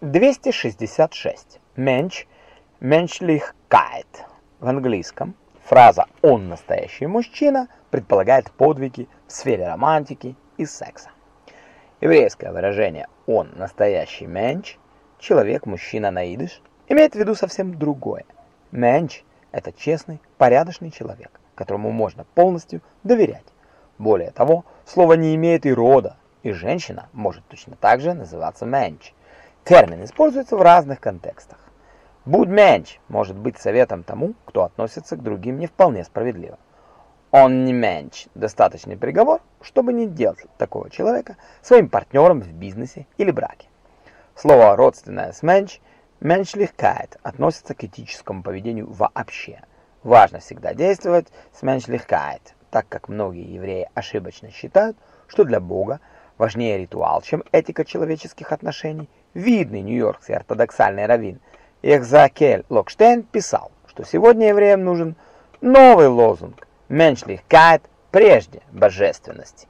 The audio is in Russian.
266. Mensch, Menschlichkeit. В английском фраза «он настоящий мужчина» предполагает подвиги в сфере романтики и секса. Еврейское выражение «он настоящий менч» – человек, мужчина на идыш, имеет в виду совсем другое. Менч – это честный, порядочный человек, которому можно полностью доверять. Более того, слово не имеет и рода, и женщина может точно так же называться менч. Термин используется в разных контекстах. «Будь менч» может быть советом тому, кто относится к другим не вполне справедливо. «Он не менч» – достаточный приговор, чтобы не делать такого человека своим партнером в бизнесе или браке. Слово родственное с менч – меншлихкайт относится к этическому поведению вообще. Важно всегда действовать с меншлихкайт, так как многие евреи ошибочно считают, что для Бога важнее ритуал, чем этика человеческих отношений. Видный нью-йоркский ортодоксальный раввин Эхзакель Локштейн писал, что сегодня евреям нужен новый лозунг «Меншлихкайт прежде божественности».